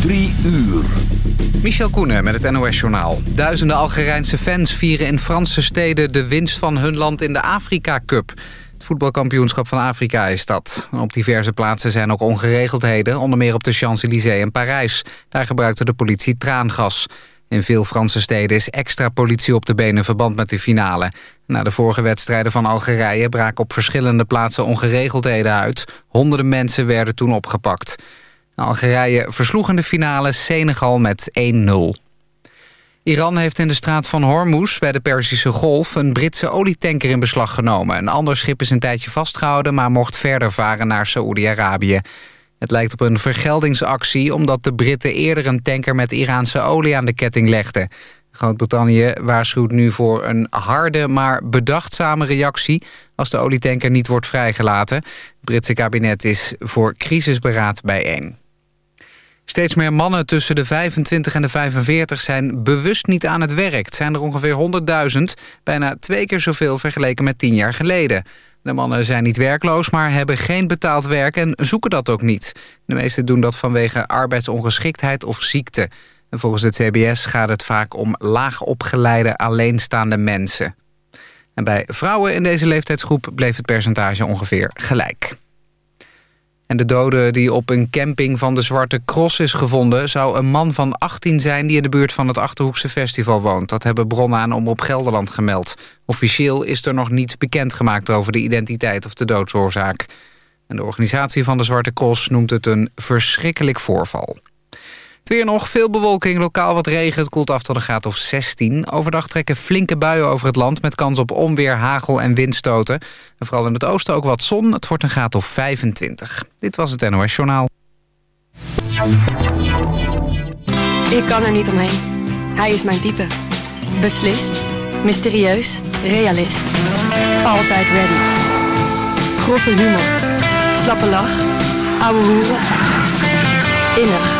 Drie uur. Michel Koenen met het NOS-journaal. Duizenden Algerijnse fans vieren in Franse steden de winst van hun land in de Afrika Cup. Het voetbalkampioenschap van Afrika is dat. Op diverse plaatsen zijn ook ongeregeldheden, onder meer op de Champs-Élysées en Parijs. Daar gebruikte de politie traangas. In veel Franse steden is extra politie op de benen in verband met de finale. Na de vorige wedstrijden van Algerije braken op verschillende plaatsen ongeregeldheden uit. Honderden mensen werden toen opgepakt. Algerije versloeg in de finale Senegal met 1-0. Iran heeft in de straat van Hormuz bij de Perzische Golf... een Britse olietanker in beslag genomen. Een ander schip is een tijdje vastgehouden... maar mocht verder varen naar Saoedi-Arabië. Het lijkt op een vergeldingsactie... omdat de Britten eerder een tanker met Iraanse olie aan de ketting legden. Groot-Brittannië waarschuwt nu voor een harde, maar bedachtzame reactie... als de olietanker niet wordt vrijgelaten. Het Britse kabinet is voor crisisberaad bijeen. Steeds meer mannen tussen de 25 en de 45 zijn bewust niet aan het werk. Het zijn er ongeveer 100.000, bijna twee keer zoveel vergeleken met tien jaar geleden. De mannen zijn niet werkloos, maar hebben geen betaald werk en zoeken dat ook niet. De meesten doen dat vanwege arbeidsongeschiktheid of ziekte. En volgens het CBS gaat het vaak om laag opgeleide alleenstaande mensen. En bij vrouwen in deze leeftijdsgroep bleef het percentage ongeveer gelijk. En de dode die op een camping van de Zwarte Cross is gevonden... zou een man van 18 zijn die in de buurt van het Achterhoekse Festival woont. Dat hebben bronnen aan Omroep Gelderland gemeld. Officieel is er nog niets bekendgemaakt over de identiteit of de doodsoorzaak. En de organisatie van de Zwarte Cross noemt het een verschrikkelijk voorval weer nog, veel bewolking, lokaal wat regen. Het koelt af tot een graad of 16. Overdag trekken flinke buien over het land... met kans op onweer, hagel en windstoten. En vooral in het oosten ook wat zon. Het wordt een graad of 25. Dit was het NOS Journaal. Ik kan er niet omheen. Hij is mijn type. Beslist, mysterieus, realist. Altijd ready. Grove humor. Slappe lach. Ouwe hoeren. Innig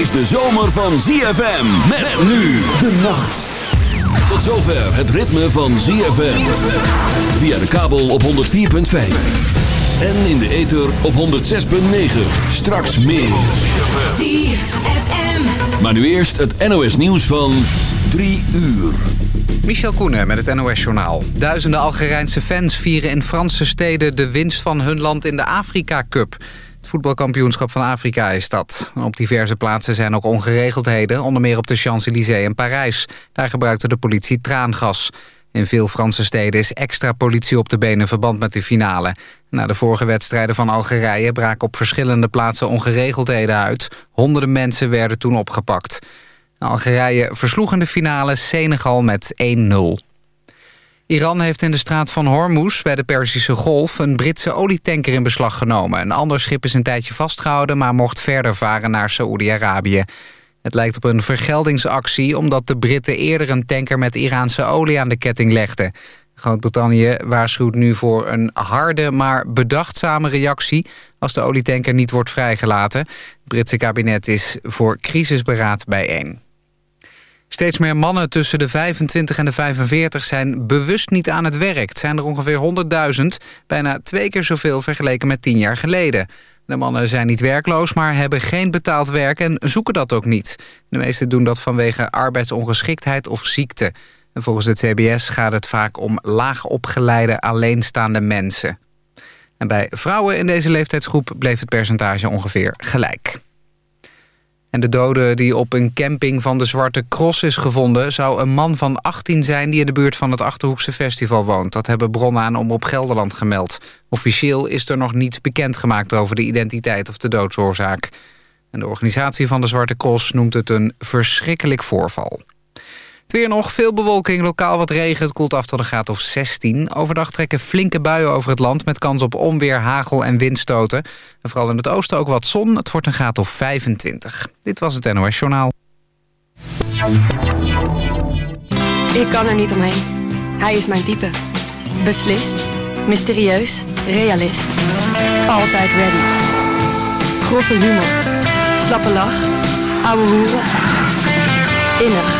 is de zomer van ZFM. Met, nu de nacht. Tot zover het ritme van ZFM. Via de kabel op 104.5. En in de ether op 106.9. Straks meer. ZFM. Maar nu eerst het NOS nieuws van 3 uur. Michel Koenen met het NOS-journaal. Duizenden Algerijnse fans vieren in Franse steden de winst van hun land in de Afrika Cup voetbalkampioenschap van Afrika is dat. Op diverse plaatsen zijn ook ongeregeldheden, onder meer op de Champs-Élysées en Parijs. Daar gebruikte de politie traangas. In veel Franse steden is extra politie op de benen in verband met de finale. Na de vorige wedstrijden van Algerije braken op verschillende plaatsen ongeregeldheden uit. Honderden mensen werden toen opgepakt. Algerije versloeg in de finale Senegal met 1-0. Iran heeft in de straat van Hormuz bij de Perzische Golf... een Britse olietanker in beslag genomen. Een ander schip is een tijdje vastgehouden... maar mocht verder varen naar Saoedi-Arabië. Het lijkt op een vergeldingsactie... omdat de Britten eerder een tanker met Iraanse olie aan de ketting legden. Groot-Brittannië waarschuwt nu voor een harde, maar bedachtzame reactie... als de olietanker niet wordt vrijgelaten. Het Britse kabinet is voor crisisberaad bijeen. Steeds meer mannen tussen de 25 en de 45 zijn bewust niet aan het werk. Het zijn er ongeveer 100.000, bijna twee keer zoveel vergeleken met tien jaar geleden. De mannen zijn niet werkloos, maar hebben geen betaald werk en zoeken dat ook niet. De meesten doen dat vanwege arbeidsongeschiktheid of ziekte. En volgens het CBS gaat het vaak om laag opgeleide alleenstaande mensen. En bij vrouwen in deze leeftijdsgroep bleef het percentage ongeveer gelijk. En de dode die op een camping van de Zwarte Cross is gevonden... zou een man van 18 zijn die in de buurt van het Achterhoekse Festival woont. Dat hebben bronnen aan Omroep Gelderland gemeld. Officieel is er nog niets bekendgemaakt over de identiteit of de doodsoorzaak. En de organisatie van de Zwarte Cross noemt het een verschrikkelijk voorval. Het weer nog, veel bewolking, lokaal wat regen. Het koelt af tot een graad of 16. Overdag trekken flinke buien over het land... met kans op onweer, hagel en windstoten. En vooral in het oosten ook wat zon. Het wordt een graad of 25. Dit was het NOS Journaal. Ik kan er niet omheen. Hij is mijn type. Beslist, mysterieus, realist. Altijd ready. Grove humor, slappe lach, ouwe hoeren. Innig,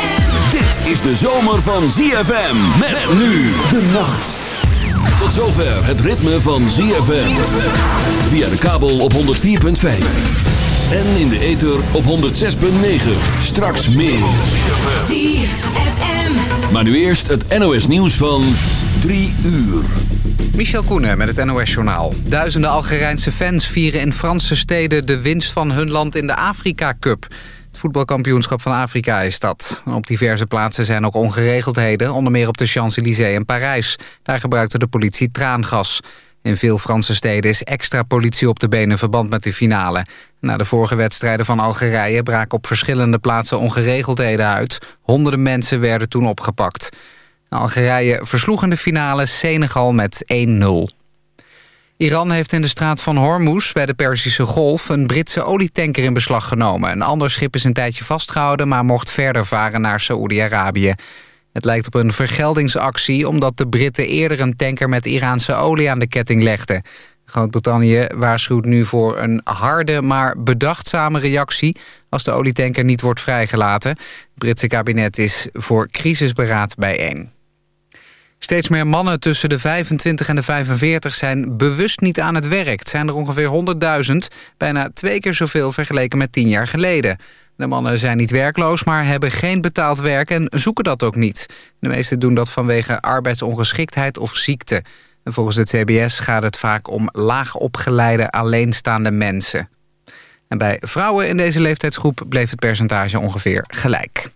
Is de zomer van ZFM. Met nu de nacht. Tot zover het ritme van ZFM. Via de kabel op 104.5. En in de ether op 106.9. Straks meer. Maar nu eerst het NOS nieuws van 3 uur. Michel Koenen met het NOS-journaal. Duizenden Algerijnse fans vieren in Franse steden de winst van hun land in de Afrika Cup. Voetbalkampioenschap van Afrika is dat. Op diverse plaatsen zijn ook ongeregeldheden, onder meer op de Champs-Élysées en Parijs. Daar gebruikte de politie traangas. In veel Franse steden is extra politie op de benen in verband met de finale. Na de vorige wedstrijden van Algerije braken op verschillende plaatsen ongeregeldheden uit. Honderden mensen werden toen opgepakt. Algerije versloeg in de finale Senegal met 1-0. Iran heeft in de straat van Hormuz bij de Perzische Golf... een Britse olietanker in beslag genomen. Een ander schip is een tijdje vastgehouden... maar mocht verder varen naar Saoedi-Arabië. Het lijkt op een vergeldingsactie... omdat de Britten eerder een tanker met Iraanse olie aan de ketting legden. Groot-Brittannië waarschuwt nu voor een harde, maar bedachtzame reactie... als de olietanker niet wordt vrijgelaten. Het Britse kabinet is voor crisisberaad bijeen. Steeds meer mannen tussen de 25 en de 45 zijn bewust niet aan het werk. Het zijn er ongeveer 100.000, bijna twee keer zoveel vergeleken met tien jaar geleden. De mannen zijn niet werkloos, maar hebben geen betaald werk en zoeken dat ook niet. De meesten doen dat vanwege arbeidsongeschiktheid of ziekte. En volgens het CBS gaat het vaak om laagopgeleide alleenstaande mensen. En bij vrouwen in deze leeftijdsgroep bleef het percentage ongeveer gelijk.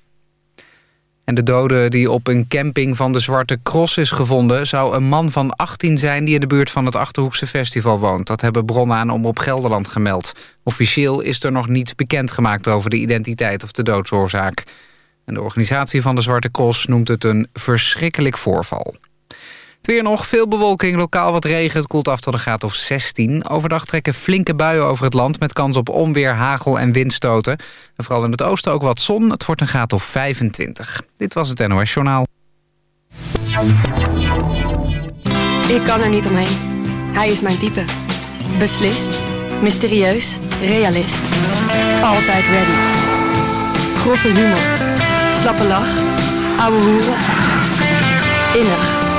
En de dode die op een camping van de Zwarte Cross is gevonden... zou een man van 18 zijn die in de buurt van het Achterhoekse Festival woont. Dat hebben bronnen aan Omroep Gelderland gemeld. Officieel is er nog niets bekendgemaakt over de identiteit of de doodsoorzaak. En de organisatie van de Zwarte Cross noemt het een verschrikkelijk voorval. Het weer nog, veel bewolking, lokaal wat regen. Het koelt af tot een graad of 16. Overdag trekken flinke buien over het land... met kans op onweer, hagel en windstoten. En vooral in het oosten ook wat zon. Het wordt een graad of 25. Dit was het NOS Journaal. Ik kan er niet omheen. Hij is mijn type. Beslist, mysterieus, realist. Altijd ready. Grove humor, slappe lach, ouwe hoeren. Innig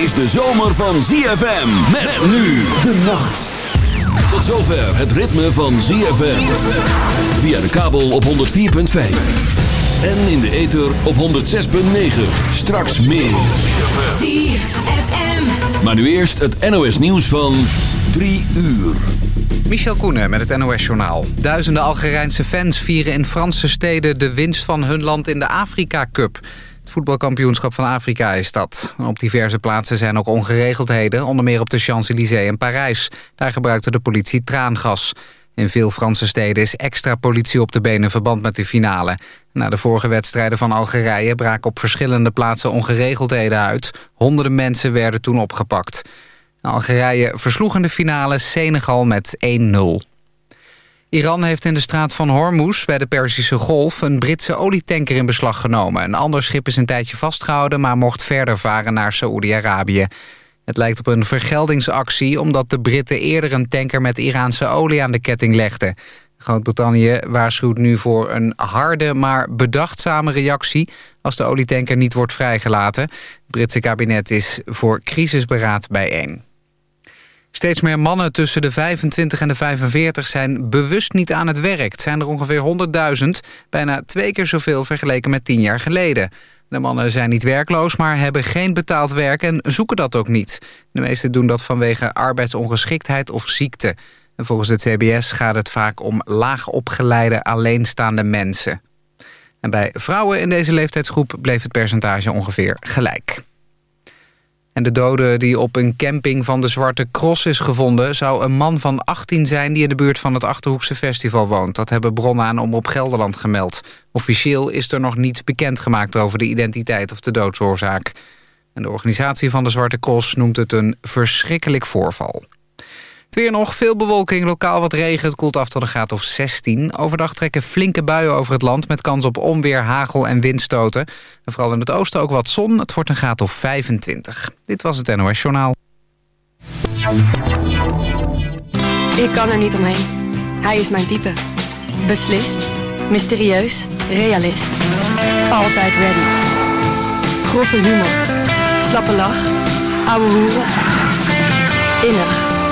is de zomer van ZFM. Met, nu de nacht. Tot zover het ritme van ZFM. Via de kabel op 104.5. En in de ether op 106.9. Straks meer. ZFM. Maar nu eerst het NOS nieuws van 3 uur. Michel Koenen met het NOS-journaal. Duizenden Algerijnse fans vieren in Franse steden de winst van hun land in de Afrika Cup voetbalkampioenschap van Afrika is dat. Op diverse plaatsen zijn ook ongeregeldheden, onder meer op de Champs-Élysées en Parijs. Daar gebruikte de politie traangas. In veel Franse steden is extra politie op de benen in verband met de finale. Na de vorige wedstrijden van Algerije braken op verschillende plaatsen ongeregeldheden uit. Honderden mensen werden toen opgepakt. Algerije versloeg in de finale Senegal met 1-0. Iran heeft in de straat van Hormuz bij de Perzische Golf... een Britse olietanker in beslag genomen. Een ander schip is een tijdje vastgehouden... maar mocht verder varen naar Saoedi-Arabië. Het lijkt op een vergeldingsactie... omdat de Britten eerder een tanker met Iraanse olie aan de ketting legden. Groot-Brittannië waarschuwt nu voor een harde maar bedachtzame reactie... als de olietanker niet wordt vrijgelaten. Het Britse kabinet is voor crisisberaad bijeen. Steeds meer mannen tussen de 25 en de 45 zijn bewust niet aan het werk. Het zijn er ongeveer 100.000, bijna twee keer zoveel vergeleken met tien jaar geleden. De mannen zijn niet werkloos, maar hebben geen betaald werk en zoeken dat ook niet. De meesten doen dat vanwege arbeidsongeschiktheid of ziekte. En volgens het CBS gaat het vaak om laag opgeleide alleenstaande mensen. En bij vrouwen in deze leeftijdsgroep bleef het percentage ongeveer gelijk. De dode die op een camping van de Zwarte Cross is gevonden... zou een man van 18 zijn die in de buurt van het Achterhoekse Festival woont. Dat hebben bronnen aan Omroep Gelderland gemeld. Officieel is er nog niets bekendgemaakt over de identiteit of de doodsoorzaak. En de organisatie van de Zwarte Cross noemt het een verschrikkelijk voorval. Het weer nog, veel bewolking, lokaal wat regen. Het koelt af tot een graad of 16. Overdag trekken flinke buien over het land... met kans op onweer, hagel en windstoten. En vooral in het oosten ook wat zon. Het wordt een graad of 25. Dit was het NOS Journaal. Ik kan er niet omheen. Hij is mijn type. Beslist, mysterieus, realist. Altijd ready. Grove humor. Slappe lach. Ouwe hoeren. Innig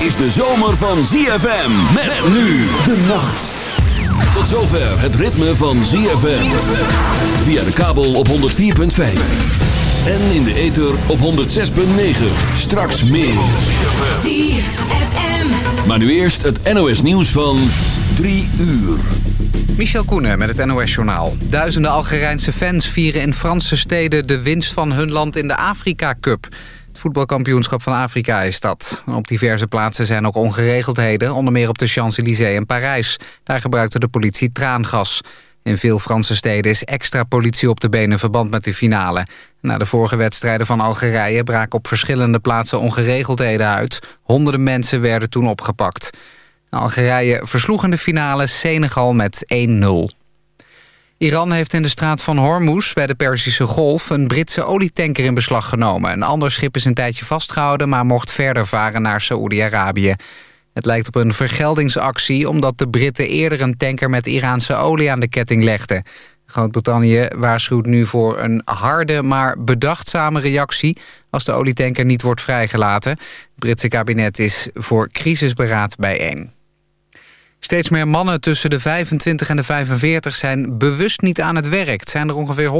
is de zomer van ZFM. Met nu de nacht. Tot zover het ritme van ZFM. Via de kabel op 104.5. En in de ether op 106.9. Straks meer. ZFM. Maar nu eerst het NOS nieuws van 3 uur. Michel Koenen met het NOS-journaal. Duizenden Algerijnse fans vieren in Franse steden de winst van hun land in de Afrika Cup voetbalkampioenschap van Afrika is dat. Op diverse plaatsen zijn ook ongeregeldheden, onder meer op de Champs-Élysées en Parijs. Daar gebruikte de politie traangas. In veel Franse steden is extra politie op de benen verband met de finale. Na de vorige wedstrijden van Algerije braken op verschillende plaatsen ongeregeldheden uit. Honderden mensen werden toen opgepakt. Algerije versloeg in de finale Senegal met 1-0. Iran heeft in de straat van Hormuz bij de Perzische Golf... een Britse olietanker in beslag genomen. Een ander schip is een tijdje vastgehouden... maar mocht verder varen naar Saoedi-Arabië. Het lijkt op een vergeldingsactie... omdat de Britten eerder een tanker met Iraanse olie aan de ketting legden. Groot-Brittannië waarschuwt nu voor een harde maar bedachtzame reactie... als de olietanker niet wordt vrijgelaten. Het Britse kabinet is voor crisisberaad bijeen. Steeds meer mannen tussen de 25 en de 45 zijn bewust niet aan het werk. Het zijn er ongeveer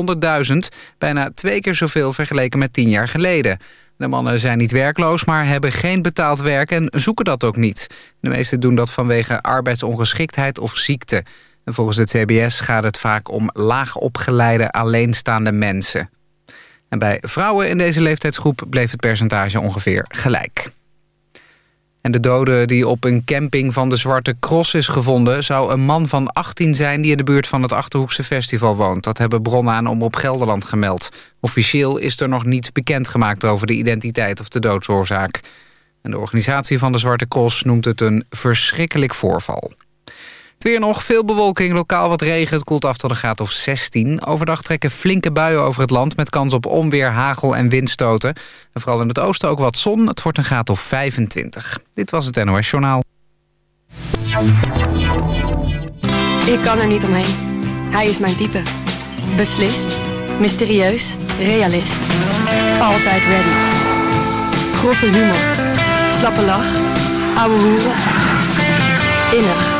100.000, bijna twee keer zoveel vergeleken met tien jaar geleden. De mannen zijn niet werkloos, maar hebben geen betaald werk en zoeken dat ook niet. De meesten doen dat vanwege arbeidsongeschiktheid of ziekte. En volgens het CBS gaat het vaak om laag opgeleide alleenstaande mensen. En bij vrouwen in deze leeftijdsgroep bleef het percentage ongeveer gelijk. En de dode die op een camping van de Zwarte Cross is gevonden... zou een man van 18 zijn die in de buurt van het Achterhoekse Festival woont. Dat hebben bronnen aan Omroep Gelderland gemeld. Officieel is er nog niets bekendgemaakt over de identiteit of de doodsoorzaak. En de organisatie van de Zwarte Cross noemt het een verschrikkelijk voorval. Het weer nog, veel bewolking, lokaal wat regen. Het koelt af tot een graad of 16. Overdag trekken flinke buien over het land... met kans op onweer, hagel en windstoten. En vooral in het oosten ook wat zon. Het wordt een graad of 25. Dit was het NOS Journaal. Ik kan er niet omheen. Hij is mijn type. Beslist, mysterieus, realist. Altijd ready. Grove humor. Slappe lach. Ouwe hoeren. Innig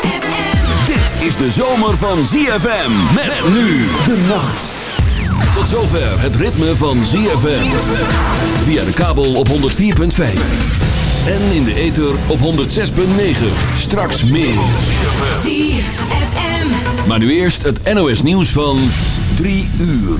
is de zomer van ZFM. Met nu de nacht. Tot zover het ritme van ZFM. Via de kabel op 104.5. En in de ether op 106.9. Straks meer. ZFM. Maar nu eerst het NOS nieuws van 3 uur.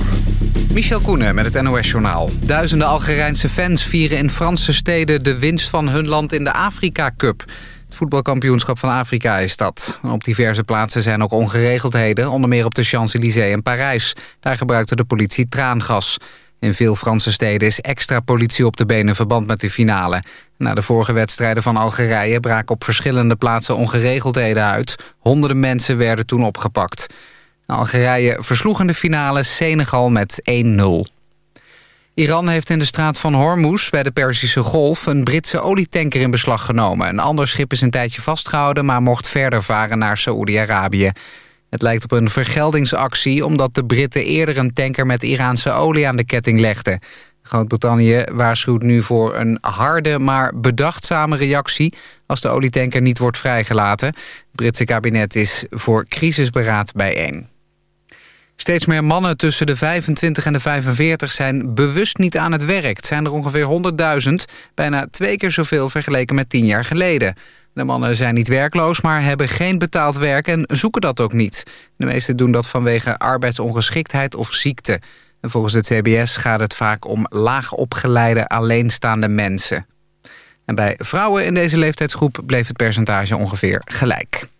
Michel Koenen met het NOS-journaal. Duizenden Algerijnse fans vieren in Franse steden de winst van hun land in de Afrika Cup. Het voetbalkampioenschap van Afrika is dat. Op diverse plaatsen zijn ook ongeregeldheden, onder meer op de Champs-Élysées en Parijs. Daar gebruikte de politie traangas. In veel Franse steden is extra politie op de benen in verband met de finale. Na de vorige wedstrijden van Algerije braken op verschillende plaatsen ongeregeldheden uit. Honderden mensen werden toen opgepakt. Algerije versloeg in de finale Senegal met 1-0. Iran heeft in de straat van Hormuz bij de Perzische Golf... een Britse olietanker in beslag genomen. Een ander schip is een tijdje vastgehouden... maar mocht verder varen naar Saoedi-Arabië. Het lijkt op een vergeldingsactie... omdat de Britten eerder een tanker met Iraanse olie aan de ketting legden. Groot-Brittannië waarschuwt nu voor een harde, maar bedachtzame reactie... als de olietanker niet wordt vrijgelaten. Het Britse kabinet is voor crisisberaad bijeen. Steeds meer mannen tussen de 25 en de 45 zijn bewust niet aan het werk. Het zijn er ongeveer 100.000, bijna twee keer zoveel vergeleken met tien jaar geleden. De mannen zijn niet werkloos, maar hebben geen betaald werk en zoeken dat ook niet. De meesten doen dat vanwege arbeidsongeschiktheid of ziekte. En volgens het CBS gaat het vaak om laag opgeleide alleenstaande mensen. En bij vrouwen in deze leeftijdsgroep bleef het percentage ongeveer gelijk.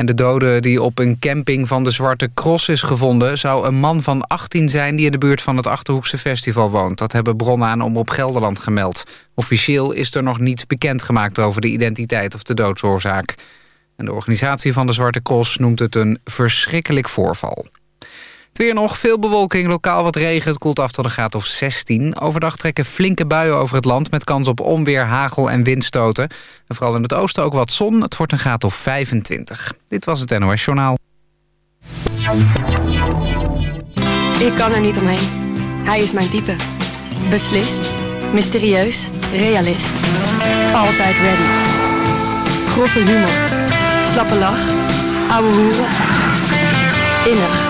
En de dode die op een camping van de Zwarte Cross is gevonden... zou een man van 18 zijn die in de buurt van het Achterhoekse Festival woont. Dat hebben bronnen aan Omroep Gelderland gemeld. Officieel is er nog niets bekendgemaakt over de identiteit of de doodsoorzaak. En de organisatie van de Zwarte Cross noemt het een verschrikkelijk voorval. Het nog, veel bewolking, lokaal wat regen. Het koelt af tot een graad of 16. Overdag trekken flinke buien over het land... met kans op onweer, hagel en windstoten. En vooral in het oosten ook wat zon. Het wordt een graad of 25. Dit was het NOS Journaal. Ik kan er niet omheen. Hij is mijn type. Beslist, mysterieus, realist. Altijd ready. Grove humor. Slappe lach. Ouwe hoeren. Innig,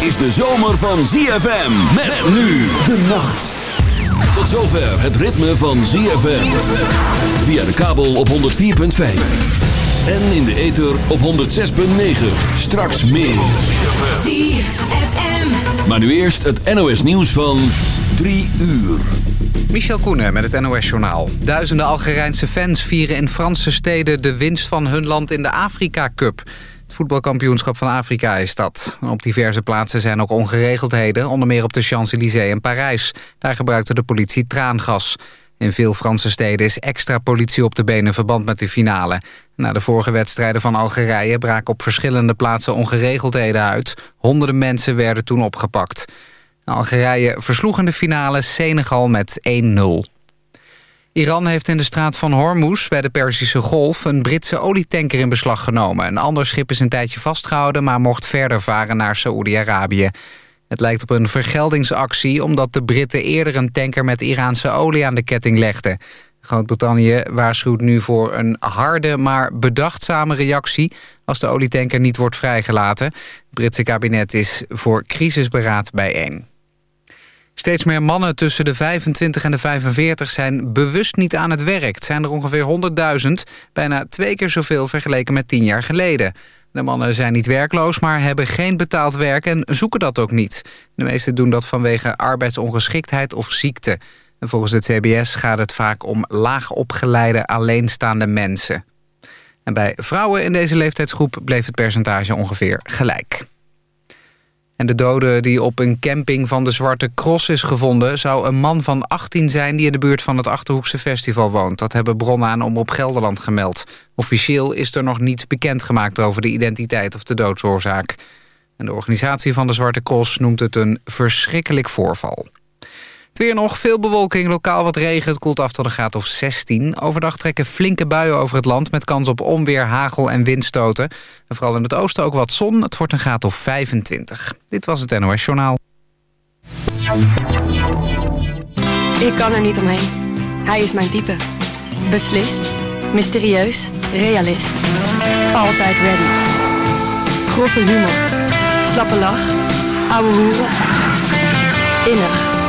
Is de zomer van ZFM. Met nu de nacht. Tot zover het ritme van ZFM. Via de kabel op 104.5. En in de ether op 106.9. Straks meer. Maar nu eerst het NOS nieuws van 3 uur. Michel Koenen met het NOS-journaal. Duizenden Algerijnse fans vieren in Franse steden de winst van hun land in de Afrika Cup. Het voetbalkampioenschap van Afrika is dat. Op diverse plaatsen zijn ook ongeregeldheden, onder meer op de Champs-Élysées en Parijs. Daar gebruikte de politie traangas. In veel Franse steden is extra politie op de benen in verband met de finale. Na de vorige wedstrijden van Algerije braken op verschillende plaatsen ongeregeldheden uit. Honderden mensen werden toen opgepakt. Algerije versloeg in de finale Senegal met 1-0. Iran heeft in de straat van Hormuz bij de Perzische Golf... een Britse olietanker in beslag genomen. Een ander schip is een tijdje vastgehouden... maar mocht verder varen naar Saoedi-Arabië. Het lijkt op een vergeldingsactie... omdat de Britten eerder een tanker met Iraanse olie aan de ketting legden. Groot-Brittannië waarschuwt nu voor een harde, maar bedachtzame reactie... als de olietanker niet wordt vrijgelaten. Het Britse kabinet is voor crisisberaad bijeen. Steeds meer mannen tussen de 25 en de 45 zijn bewust niet aan het werk. Het zijn er ongeveer 100.000, bijna twee keer zoveel vergeleken met tien jaar geleden. De mannen zijn niet werkloos, maar hebben geen betaald werk en zoeken dat ook niet. De meesten doen dat vanwege arbeidsongeschiktheid of ziekte. En volgens het CBS gaat het vaak om laag opgeleide alleenstaande mensen. En bij vrouwen in deze leeftijdsgroep bleef het percentage ongeveer gelijk. En de dode die op een camping van de Zwarte Cross is gevonden... zou een man van 18 zijn die in de buurt van het Achterhoekse Festival woont. Dat hebben bronnen aan Omroep Gelderland gemeld. Officieel is er nog niets bekendgemaakt over de identiteit of de doodsoorzaak. En de organisatie van de Zwarte Cross noemt het een verschrikkelijk voorval. Weer nog, veel bewolking, lokaal wat regen. Het koelt af tot een graad of 16. Overdag trekken flinke buien over het land... met kans op onweer, hagel en windstoten. En vooral in het oosten ook wat zon. Het wordt een graad of 25. Dit was het NOS Journaal. Ik kan er niet omheen. Hij is mijn type. Beslist, mysterieus, realist. Altijd ready. Grove humor. Slappe lach. Ouwe hoeren. Innig,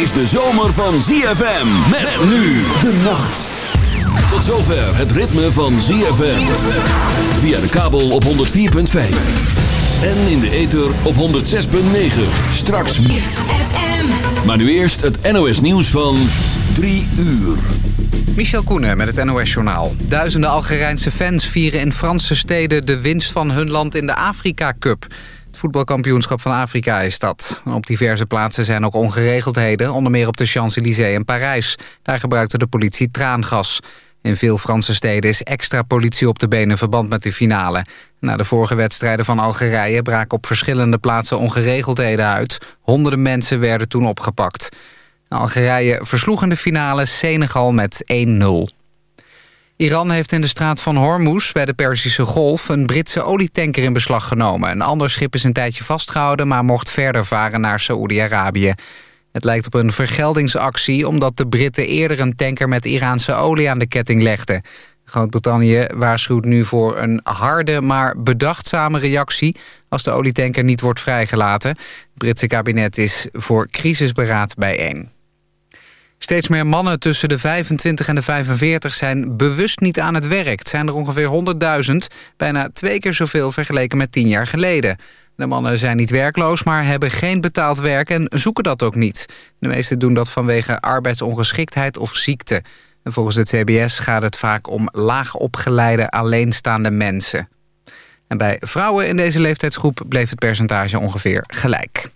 Dit is de zomer van ZFM. Met nu de nacht. Tot zover het ritme van ZFM. Via de kabel op 104.5. En in de ether op 106.9. Straks meer. Maar nu eerst het NOS nieuws van 3 uur. Michel Koenen met het NOS-journaal. Duizenden Algerijnse fans vieren in Franse steden de winst van hun land in de Afrika Cup. Voetbalkampioenschap van Afrika is dat. Op diverse plaatsen zijn ook ongeregeldheden, onder meer op de Champs-Élysées en Parijs. Daar gebruikte de politie traangas. In veel Franse steden is extra politie op de benen in verband met de finale. Na de vorige wedstrijden van Algerije braken op verschillende plaatsen ongeregeldheden uit. Honderden mensen werden toen opgepakt. Algerije versloeg in de finale Senegal met 1-0. Iran heeft in de straat van Hormuz bij de Perzische Golf... een Britse olietanker in beslag genomen. Een ander schip is een tijdje vastgehouden... maar mocht verder varen naar Saoedi-Arabië. Het lijkt op een vergeldingsactie... omdat de Britten eerder een tanker met Iraanse olie aan de ketting legden. Groot-Brittannië waarschuwt nu voor een harde, maar bedachtzame reactie... als de olietanker niet wordt vrijgelaten. Het Britse kabinet is voor crisisberaad bijeen. Steeds meer mannen tussen de 25 en de 45 zijn bewust niet aan het werk. Het zijn er ongeveer 100.000, bijna twee keer zoveel vergeleken met tien jaar geleden. De mannen zijn niet werkloos, maar hebben geen betaald werk en zoeken dat ook niet. De meesten doen dat vanwege arbeidsongeschiktheid of ziekte. En volgens het CBS gaat het vaak om laag opgeleide alleenstaande mensen. En bij vrouwen in deze leeftijdsgroep bleef het percentage ongeveer gelijk.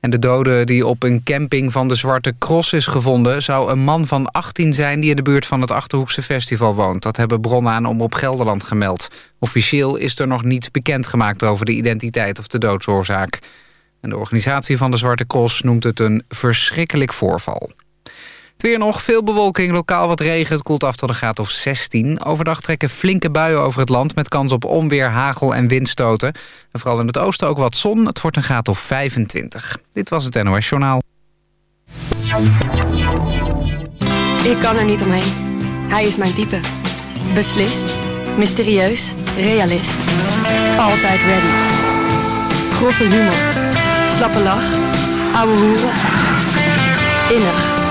En de dode die op een camping van de Zwarte Cross is gevonden... zou een man van 18 zijn die in de buurt van het Achterhoekse Festival woont. Dat hebben bronnen aan Omroep Gelderland gemeld. Officieel is er nog niets bekendgemaakt over de identiteit of de doodsoorzaak. En de organisatie van de Zwarte Cross noemt het een verschrikkelijk voorval. Het weer nog, veel bewolking, lokaal wat regen. Het koelt af tot een graad of 16. Overdag trekken flinke buien over het land... met kans op onweer, hagel en windstoten. En vooral in het oosten ook wat zon. Het wordt een graad of 25. Dit was het NOS Journaal. Ik kan er niet omheen. Hij is mijn type. Beslist, mysterieus, realist. Altijd ready. Grove humor. Slappe lach. Ouwe hoeren. Innig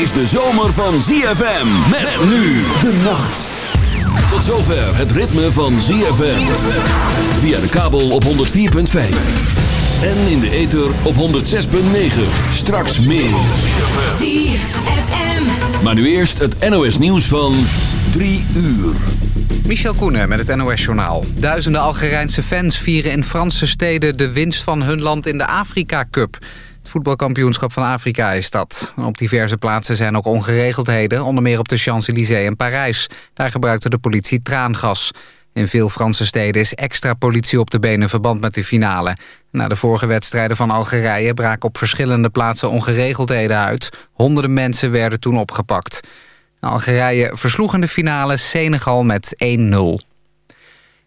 is de zomer van ZFM. Met, nu de nacht. Tot zover het ritme van ZFM. Via de kabel op 104.5. En in de ether op 106.9. Straks meer. ZFM. Maar nu eerst het NOS nieuws van 3 uur. Michel Koenen met het NOS-journaal. Duizenden Algerijnse fans vieren in Franse steden de winst van hun land in de Afrika Cup voetbalkampioenschap van Afrika is dat. Op diverse plaatsen zijn ook ongeregeldheden, onder meer op de Champs-Élysées en Parijs. Daar gebruikte de politie traangas. In veel Franse steden is extra politie op de benen in verband met de finale. Na de vorige wedstrijden van Algerije braken op verschillende plaatsen ongeregeldheden uit. Honderden mensen werden toen opgepakt. Algerije versloeg in de finale Senegal met 1-0.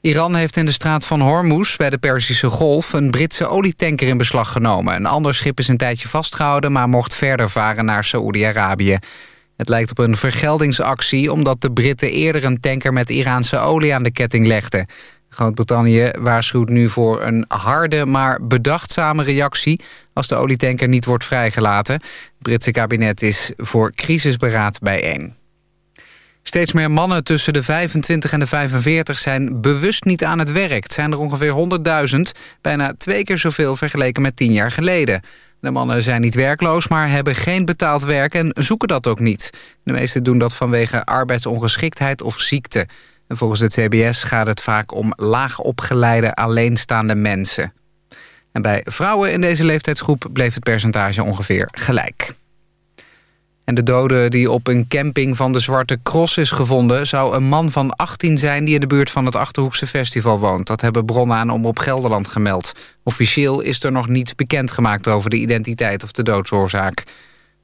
Iran heeft in de straat van Hormuz bij de Perzische Golf... een Britse olietanker in beslag genomen. Een ander schip is een tijdje vastgehouden... maar mocht verder varen naar Saoedi-Arabië. Het lijkt op een vergeldingsactie omdat de Britten eerder een tanker met Iraanse olie aan de ketting legden. Groot-Brittannië waarschuwt nu voor een harde maar bedachtzame reactie als de olietanker niet wordt vrijgelaten. Het Britse kabinet is voor crisisberaad bijeen. Steeds meer mannen tussen de 25 en de 45 zijn bewust niet aan het werk. Het zijn er ongeveer 100.000, bijna twee keer zoveel vergeleken met tien jaar geleden. De mannen zijn niet werkloos, maar hebben geen betaald werk en zoeken dat ook niet. De meesten doen dat vanwege arbeidsongeschiktheid of ziekte. En volgens het CBS gaat het vaak om laag opgeleide alleenstaande mensen. En bij vrouwen in deze leeftijdsgroep bleef het percentage ongeveer gelijk. En de dode die op een camping van de Zwarte Cross is gevonden... zou een man van 18 zijn die in de buurt van het Achterhoekse Festival woont. Dat hebben bronnen aan Omroep Gelderland gemeld. Officieel is er nog niets bekendgemaakt over de identiteit of de doodsoorzaak.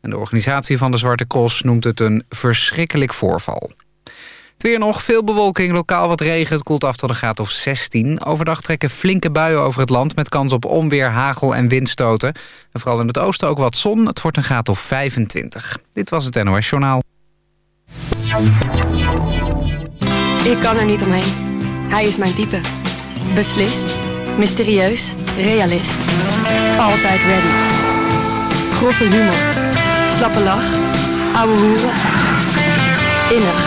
En de organisatie van de Zwarte Cross noemt het een verschrikkelijk voorval. Het weer nog, veel bewolking, lokaal wat regen. Het koelt af tot een graad of 16. Overdag trekken flinke buien over het land... met kans op onweer, hagel en windstoten. En vooral in het oosten ook wat zon. Het wordt een graad of 25. Dit was het NOS Journaal. Ik kan er niet omheen. Hij is mijn type. Beslist, mysterieus, realist. Altijd ready. Grove humor. Slappe lach. Ouwe hoeren. Innig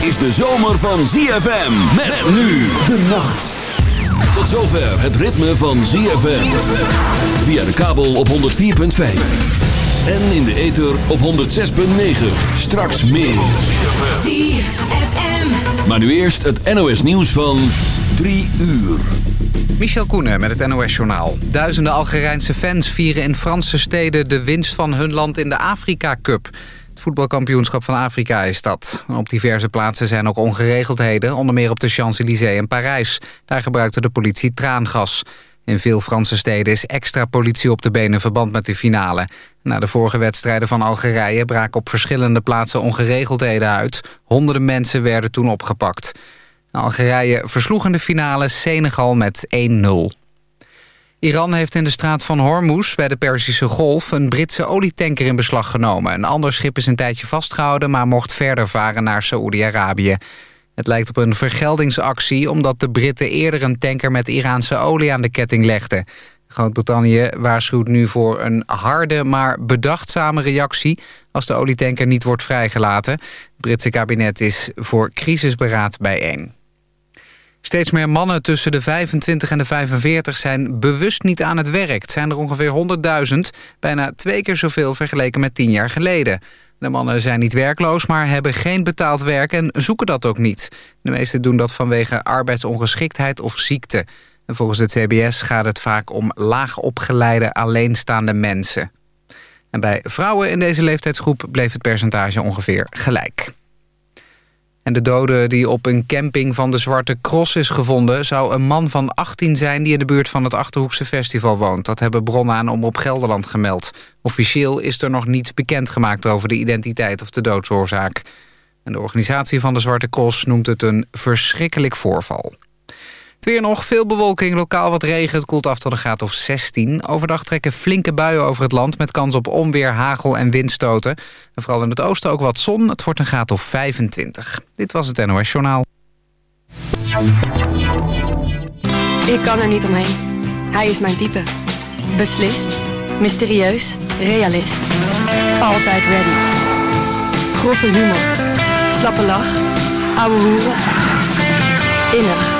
is de zomer van ZFM. Met nu de nacht. Tot zover het ritme van ZFM. Via de kabel op 104.5. En in de ether op 106.9. Straks meer. ZFM. Maar nu eerst het NOS nieuws van 3 uur. Michel Koenen met het NOS-journaal. Duizenden Algerijnse fans vieren in Franse steden de winst van hun land in de Afrika Cup voetbalkampioenschap van Afrika is dat. Op diverse plaatsen zijn ook ongeregeldheden, onder meer op de Champs-Élysées en Parijs. Daar gebruikte de politie traangas. In veel Franse steden is extra politie op de benen in verband met de finale. Na de vorige wedstrijden van Algerije braken op verschillende plaatsen ongeregeldheden uit. Honderden mensen werden toen opgepakt. Algerije versloeg in de finale Senegal met 1-0. Iran heeft in de straat van Hormuz bij de Perzische Golf... een Britse olietanker in beslag genomen. Een ander schip is een tijdje vastgehouden... maar mocht verder varen naar Saoedi-Arabië. Het lijkt op een vergeldingsactie... omdat de Britten eerder een tanker met Iraanse olie aan de ketting legden. Groot-Brittannië waarschuwt nu voor een harde maar bedachtzame reactie... als de olietanker niet wordt vrijgelaten. Het Britse kabinet is voor crisisberaad bijeen. Steeds meer mannen tussen de 25 en de 45 zijn bewust niet aan het werk. Het zijn er ongeveer 100.000, bijna twee keer zoveel vergeleken met tien jaar geleden. De mannen zijn niet werkloos, maar hebben geen betaald werk en zoeken dat ook niet. De meesten doen dat vanwege arbeidsongeschiktheid of ziekte. En volgens het CBS gaat het vaak om laag opgeleide alleenstaande mensen. En bij vrouwen in deze leeftijdsgroep bleef het percentage ongeveer gelijk. En de dode die op een camping van de Zwarte Cross is gevonden... zou een man van 18 zijn die in de buurt van het Achterhoekse Festival woont. Dat hebben bronnen aan Omroep Gelderland gemeld. Officieel is er nog niets bekendgemaakt over de identiteit of de doodsoorzaak. En de organisatie van de Zwarte Cross noemt het een verschrikkelijk voorval. Het weer nog, veel bewolking, lokaal wat regen. Het koelt af tot een graad of 16. Overdag trekken flinke buien over het land... met kans op onweer, hagel en windstoten. En vooral in het oosten ook wat zon. Het wordt een graad of 25. Dit was het NOS Journaal. Ik kan er niet omheen. Hij is mijn type. Beslist, mysterieus, realist. Altijd ready. Grove humor. Slappe lach. Ouwe hoeren. Innig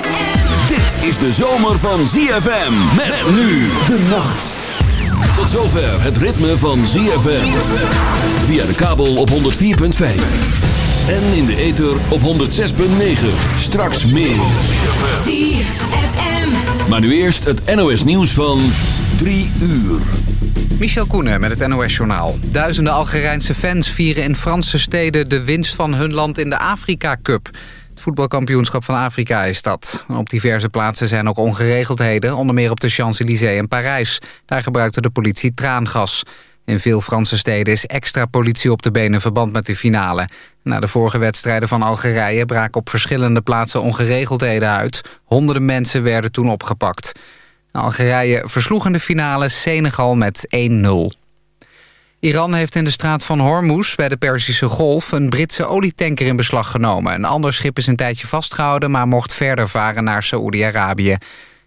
is de zomer van ZFM. Met nu de nacht. Tot zover het ritme van ZFM. Via de kabel op 104.5. En in de ether op 106.9. Straks meer. ZFM. Maar nu eerst het NOS nieuws van 3 uur. Michel Koenen met het NOS-journaal. Duizenden Algerijnse fans vieren in Franse steden de winst van hun land in de Afrika Cup. Voetbalkampioenschap van Afrika is dat. Op diverse plaatsen zijn ook ongeregeldheden, onder meer op de Champs-Élysées en Parijs. Daar gebruikte de politie traangas. In veel Franse steden is extra politie op de benen in verband met de finale. Na de vorige wedstrijden van Algerije braken op verschillende plaatsen ongeregeldheden uit. Honderden mensen werden toen opgepakt. Algerije versloeg in de finale Senegal met 1-0. Iran heeft in de straat van Hormuz bij de Perzische Golf... een Britse olietanker in beslag genomen. Een ander schip is een tijdje vastgehouden... maar mocht verder varen naar Saoedi-Arabië.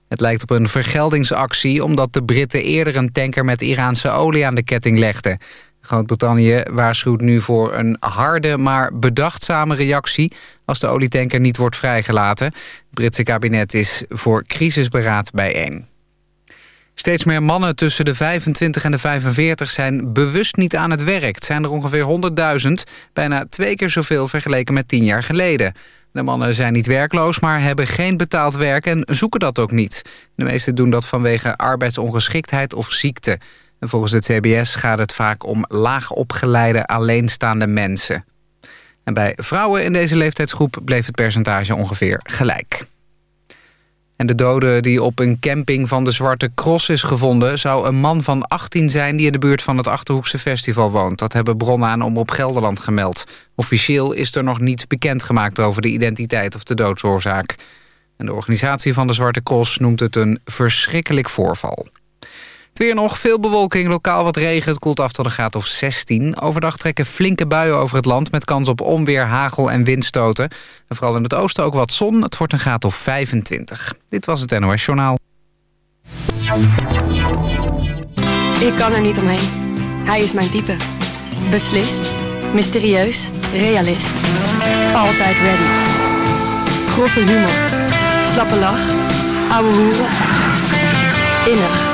Het lijkt op een vergeldingsactie... omdat de Britten eerder een tanker met Iraanse olie aan de ketting legden. Groot-Brittannië waarschuwt nu voor een harde, maar bedachtzame reactie... als de olietanker niet wordt vrijgelaten. Het Britse kabinet is voor crisisberaad bijeen. Steeds meer mannen tussen de 25 en de 45 zijn bewust niet aan het werk. Het zijn er ongeveer 100.000, bijna twee keer zoveel vergeleken met tien jaar geleden. De mannen zijn niet werkloos, maar hebben geen betaald werk en zoeken dat ook niet. De meesten doen dat vanwege arbeidsongeschiktheid of ziekte. En volgens het CBS gaat het vaak om laag opgeleide alleenstaande mensen. En bij vrouwen in deze leeftijdsgroep bleef het percentage ongeveer gelijk. En de dode die op een camping van de Zwarte Cross is gevonden... zou een man van 18 zijn die in de buurt van het Achterhoekse Festival woont. Dat hebben bronnen aan Omroep Gelderland gemeld. Officieel is er nog niets bekendgemaakt over de identiteit of de doodsoorzaak. En de organisatie van de Zwarte Cross noemt het een verschrikkelijk voorval. Het weer nog, veel bewolking, lokaal wat regen. Het koelt af tot een graad of 16. Overdag trekken flinke buien over het land... met kans op onweer, hagel en windstoten. En vooral in het oosten ook wat zon. Het wordt een graad of 25. Dit was het NOS Journaal. Ik kan er niet omheen. Hij is mijn type. Beslist, mysterieus, realist. Altijd ready. Grove humor. Slappe lach. Ouwe hoeren. Innig,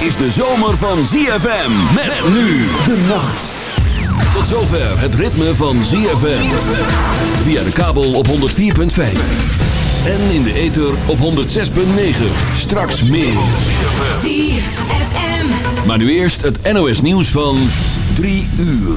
Is de zomer van ZFM. Met nu de nacht. Tot zover het ritme van ZFM. Via de kabel op 104.5. En in de ether op 106.9. Straks meer. ZFM. Maar nu eerst het NOS nieuws van 3 uur.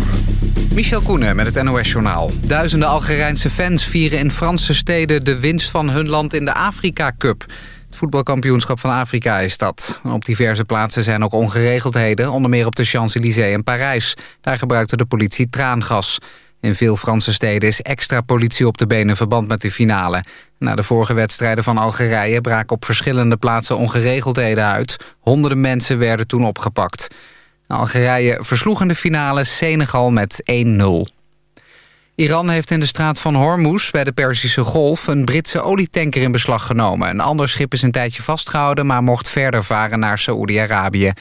Michel Koenen met het NOS-journaal. Duizenden Algerijnse fans vieren in Franse steden... de winst van hun land in de Afrika Cup. Het voetbalkampioenschap van Afrika is dat. Op diverse plaatsen zijn ook ongeregeldheden... onder meer op de Champs-Élysées en Parijs. Daar gebruikte de politie traangas. In veel Franse steden is extra politie op de benen... in verband met de finale. Na de vorige wedstrijden van Algerije... braken op verschillende plaatsen ongeregeldheden uit. Honderden mensen werden toen opgepakt. Algerije versloeg in de finale Senegal met 1-0. Iran heeft in de straat van Hormuz bij de Perzische Golf... een Britse olietanker in beslag genomen. Een ander schip is een tijdje vastgehouden... maar mocht verder varen naar Saoedi-Arabië.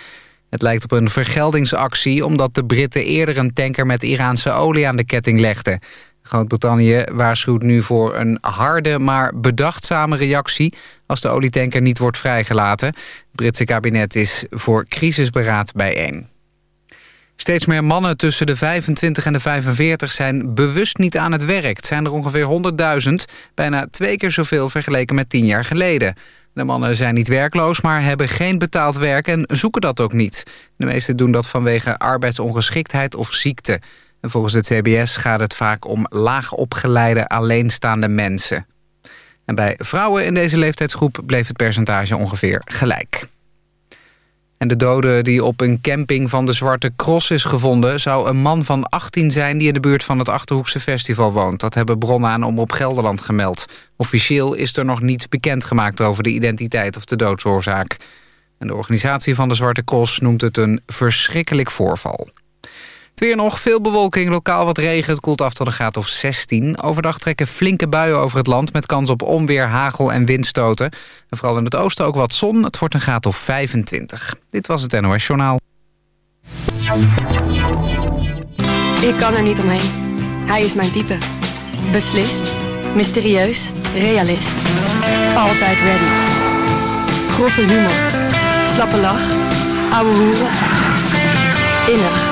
Het lijkt op een vergeldingsactie... omdat de Britten eerder een tanker met Iraanse olie aan de ketting legden. Groot-Brittannië waarschuwt nu voor een harde, maar bedachtzame reactie... als de olietanker niet wordt vrijgelaten. Het Britse kabinet is voor crisisberaad bijeen. Steeds meer mannen tussen de 25 en de 45 zijn bewust niet aan het werk. Het zijn er ongeveer 100.000, bijna twee keer zoveel vergeleken met tien jaar geleden. De mannen zijn niet werkloos, maar hebben geen betaald werk en zoeken dat ook niet. De meesten doen dat vanwege arbeidsongeschiktheid of ziekte. En volgens het CBS gaat het vaak om laag opgeleide alleenstaande mensen. En bij vrouwen in deze leeftijdsgroep bleef het percentage ongeveer gelijk. En de dode die op een camping van de Zwarte Cross is gevonden... zou een man van 18 zijn die in de buurt van het Achterhoekse Festival woont. Dat hebben bronnen aan Omroep Gelderland gemeld. Officieel is er nog niets bekendgemaakt over de identiteit of de doodsoorzaak. En de organisatie van de Zwarte Cross noemt het een verschrikkelijk voorval. Het weer nog, veel bewolking, lokaal wat regen. Het koelt af tot een graad of 16. Overdag trekken flinke buien over het land... met kans op onweer, hagel en windstoten. En vooral in het oosten ook wat zon. Het wordt een graad of 25. Dit was het NOS Journaal. Ik kan er niet omheen. Hij is mijn type. Beslist, mysterieus, realist. Altijd ready. Grove humor. Slappe lach. Ouwe hoeren. Innig,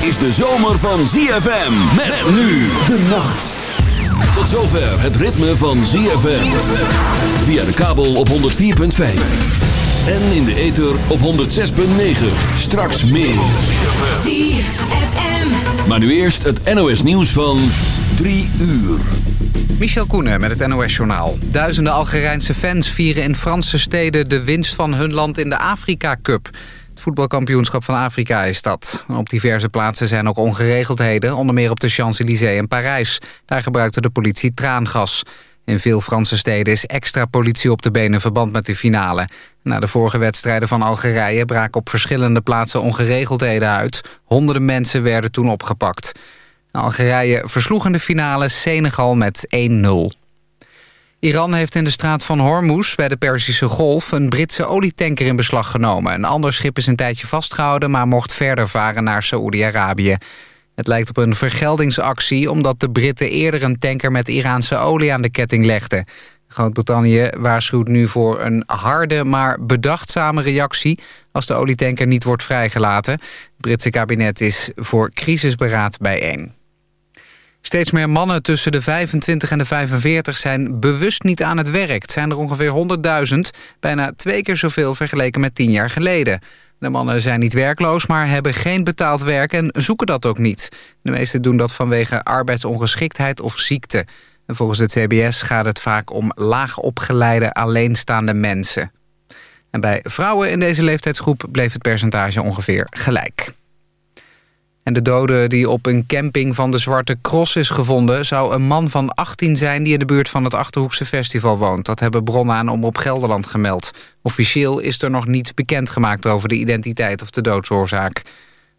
Is de zomer van ZFM. Met nu de nacht. Tot zover het ritme van ZFM. Via de kabel op 104.5. En in de ether op 106.9. Straks meer. Maar nu eerst het NOS nieuws van 3 uur. Michel Koenen met het NOS-journaal. Duizenden Algerijnse fans vieren in Franse steden de winst van hun land in de Afrika Cup. Het voetbalkampioenschap van Afrika is dat. Op diverse plaatsen zijn ook ongeregeldheden, onder meer op de Champs-Élysées en Parijs. Daar gebruikte de politie traangas. In veel Franse steden is extra politie op de benen in verband met de finale. Na de vorige wedstrijden van Algerije braken op verschillende plaatsen ongeregeldheden uit. Honderden mensen werden toen opgepakt. Algerije versloeg in de finale Senegal met 1-0. Iran heeft in de straat van Hormuz bij de Perzische Golf... een Britse olietanker in beslag genomen. Een ander schip is een tijdje vastgehouden... maar mocht verder varen naar Saoedi-Arabië. Het lijkt op een vergeldingsactie... omdat de Britten eerder een tanker met Iraanse olie aan de ketting legden. Groot-Brittannië waarschuwt nu voor een harde, maar bedachtzame reactie... als de olietanker niet wordt vrijgelaten. Het Britse kabinet is voor crisisberaad bijeen. Steeds meer mannen tussen de 25 en de 45 zijn bewust niet aan het werk. Het zijn er ongeveer 100.000, bijna twee keer zoveel vergeleken met tien jaar geleden. De mannen zijn niet werkloos, maar hebben geen betaald werk en zoeken dat ook niet. De meesten doen dat vanwege arbeidsongeschiktheid of ziekte. En volgens het CBS gaat het vaak om laag opgeleide alleenstaande mensen. En bij vrouwen in deze leeftijdsgroep bleef het percentage ongeveer gelijk. En de dode die op een camping van de Zwarte Cross is gevonden... zou een man van 18 zijn die in de buurt van het Achterhoekse Festival woont. Dat hebben bronnen aan Omroep Gelderland gemeld. Officieel is er nog niets bekendgemaakt over de identiteit of de doodsoorzaak.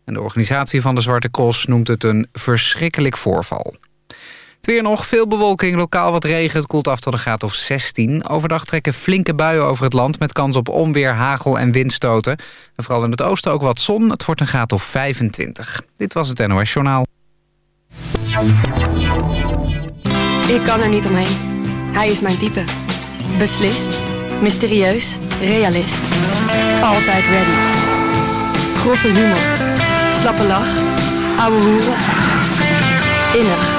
En de organisatie van de Zwarte Cross noemt het een verschrikkelijk voorval. Het weer nog, veel bewolking, lokaal wat regen. Het koelt af tot een graad of 16. Overdag trekken flinke buien over het land... met kans op onweer, hagel en windstoten. En vooral in het oosten ook wat zon. Het wordt een graad of 25. Dit was het NOS Journaal. Ik kan er niet omheen. Hij is mijn type. Beslist, mysterieus, realist. Altijd ready. Grove humor. Slappe lach. Ouwe hoeren. Innig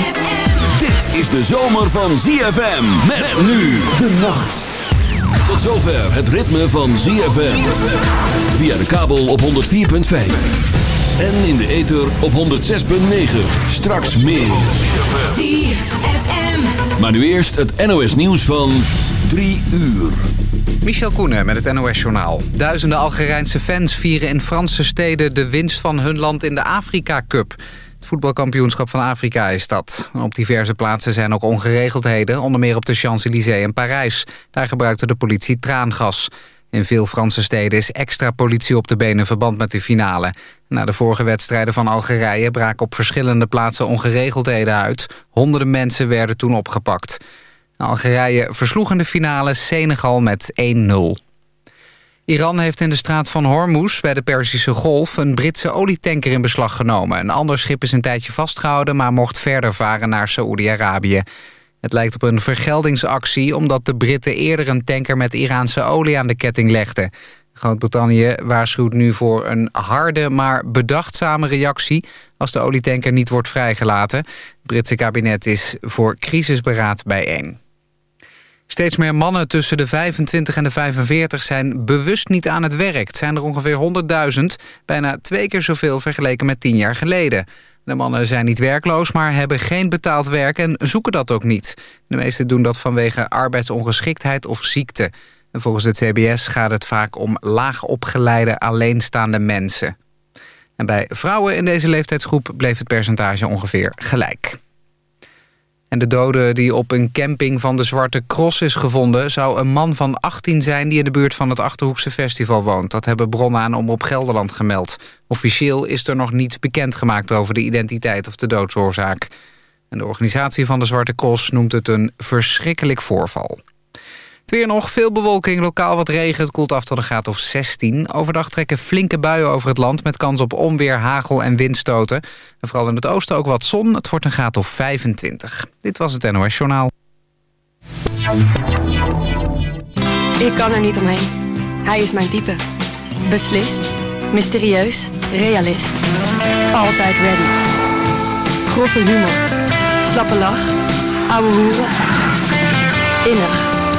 is de zomer van ZFM. Met nu de nacht. Tot zover het ritme van ZFM. Via de kabel op 104.5. En in de ether op 106.9. Straks meer. ZFM. Maar nu eerst het NOS nieuws van 3 uur. Michel Koenen met het NOS-journaal. Duizenden Algerijnse fans vieren in Franse steden de winst van hun land in de Afrika Cup... Het voetbalkampioenschap van Afrika is dat. Op diverse plaatsen zijn ook ongeregeldheden, onder meer op de Champs-Élysées en Parijs. Daar gebruikte de politie traangas. In veel Franse steden is extra politie op de benen in verband met de finale. Na de vorige wedstrijden van Algerije braken op verschillende plaatsen ongeregeldheden uit. Honderden mensen werden toen opgepakt. Algerije versloeg in de finale Senegal met 1-0. Iran heeft in de straat van Hormuz bij de Perzische Golf... een Britse olietanker in beslag genomen. Een ander schip is een tijdje vastgehouden... maar mocht verder varen naar Saoedi-Arabië. Het lijkt op een vergeldingsactie... omdat de Britten eerder een tanker met Iraanse olie aan de ketting legden. Groot-Brittannië waarschuwt nu voor een harde, maar bedachtzame reactie... als de olietanker niet wordt vrijgelaten. Het Britse kabinet is voor crisisberaad bijeen. Steeds meer mannen tussen de 25 en de 45 zijn bewust niet aan het werk. Het zijn er ongeveer 100.000, bijna twee keer zoveel vergeleken met tien jaar geleden. De mannen zijn niet werkloos, maar hebben geen betaald werk en zoeken dat ook niet. De meesten doen dat vanwege arbeidsongeschiktheid of ziekte. En volgens het CBS gaat het vaak om laag opgeleide alleenstaande mensen. En bij vrouwen in deze leeftijdsgroep bleef het percentage ongeveer gelijk. En de dode die op een camping van de Zwarte Cross is gevonden... zou een man van 18 zijn die in de buurt van het Achterhoekse Festival woont. Dat hebben bronnen aan op Gelderland gemeld. Officieel is er nog niets bekendgemaakt over de identiteit of de doodsoorzaak. En de organisatie van de Zwarte Cross noemt het een verschrikkelijk voorval weer nog, veel bewolking, lokaal wat regen. Het koelt af tot een graad of 16. Overdag trekken flinke buien over het land... met kans op onweer, hagel en windstoten. En vooral in het oosten ook wat zon. Het wordt een graad of 25. Dit was het NOS Journaal. Ik kan er niet omheen. Hij is mijn type. Beslist, mysterieus, realist. Altijd ready. Grove humor. Slappe lach. Ouwe hoeren. Innig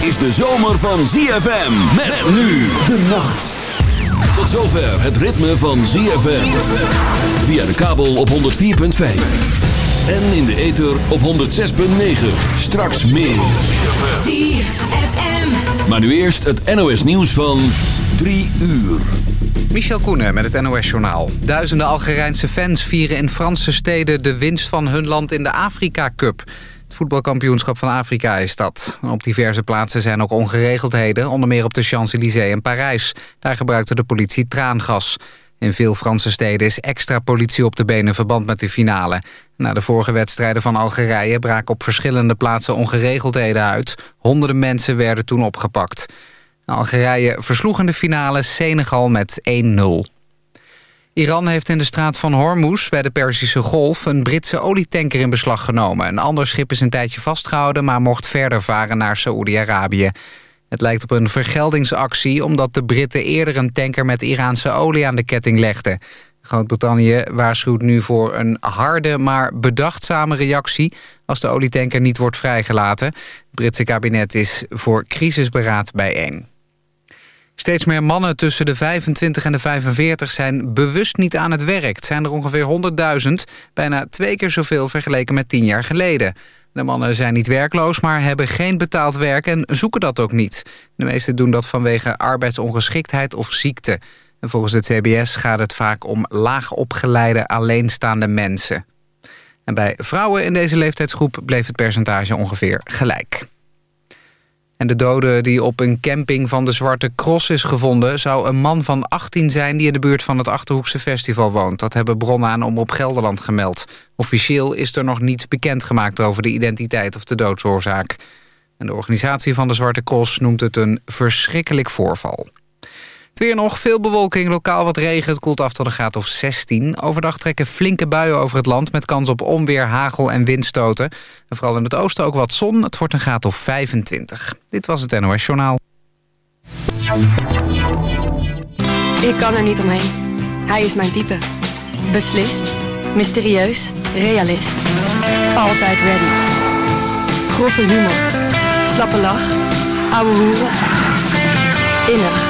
is de zomer van ZFM. Met nu de nacht. Tot zover het ritme van ZFM. Via de kabel op 104.5. En in de ether op 106.9. Straks meer. ZFM. Maar nu eerst het NOS nieuws van 3 uur. Michel Koenen met het NOS-journaal. Duizenden Algerijnse fans vieren in Franse steden de winst van hun land in de Afrika Cup. Het voetbalkampioenschap van Afrika is dat. Op diverse plaatsen zijn ook ongeregeldheden, onder meer op de Champs-Élysées en Parijs. Daar gebruikte de politie traangas. In veel Franse steden is extra politie op de benen in verband met de finale. Na de vorige wedstrijden van Algerije braken op verschillende plaatsen ongeregeldheden uit. Honderden mensen werden toen opgepakt. Algerije versloeg in de finale Senegal met 1-0. Iran heeft in de straat van Hormuz bij de Perzische Golf... een Britse olietanker in beslag genomen. Een ander schip is een tijdje vastgehouden... maar mocht verder varen naar Saoedi-Arabië. Het lijkt op een vergeldingsactie... omdat de Britten eerder een tanker met Iraanse olie aan de ketting legden. Groot-Brittannië waarschuwt nu voor een harde, maar bedachtzame reactie... als de olietanker niet wordt vrijgelaten. Het Britse kabinet is voor crisisberaad bijeen. Steeds meer mannen tussen de 25 en de 45 zijn bewust niet aan het werk. Het zijn er ongeveer 100.000, bijna twee keer zoveel vergeleken met tien jaar geleden. De mannen zijn niet werkloos, maar hebben geen betaald werk en zoeken dat ook niet. De meesten doen dat vanwege arbeidsongeschiktheid of ziekte. En volgens het CBS gaat het vaak om laag opgeleide alleenstaande mensen. En bij vrouwen in deze leeftijdsgroep bleef het percentage ongeveer gelijk. En de dode die op een camping van de Zwarte Cross is gevonden... zou een man van 18 zijn die in de buurt van het Achterhoekse Festival woont. Dat hebben bronnen aan om op Gelderland gemeld. Officieel is er nog niets bekendgemaakt over de identiteit of de doodsoorzaak. En de organisatie van de Zwarte Cross noemt het een verschrikkelijk voorval weer nog, veel bewolking, lokaal wat regen. Het koelt af tot een graad of 16. Overdag trekken flinke buien over het land... met kans op onweer, hagel en windstoten. En vooral in het oosten ook wat zon. Het wordt een graad of 25. Dit was het NOS Journaal. Ik kan er niet omheen. Hij is mijn type. Beslist, mysterieus, realist. Altijd ready. Grove humor. Slappe lach. Ouwe hoeren. Innig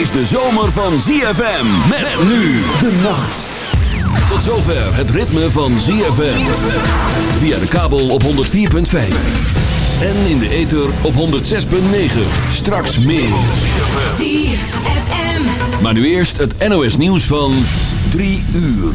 Dit is de zomer van ZFM. Met nu de nacht. Tot zover het ritme van ZFM. Via de kabel op 104.5. En in de ether op 106.9. Straks meer. Maar nu eerst het NOS nieuws van 3 uur.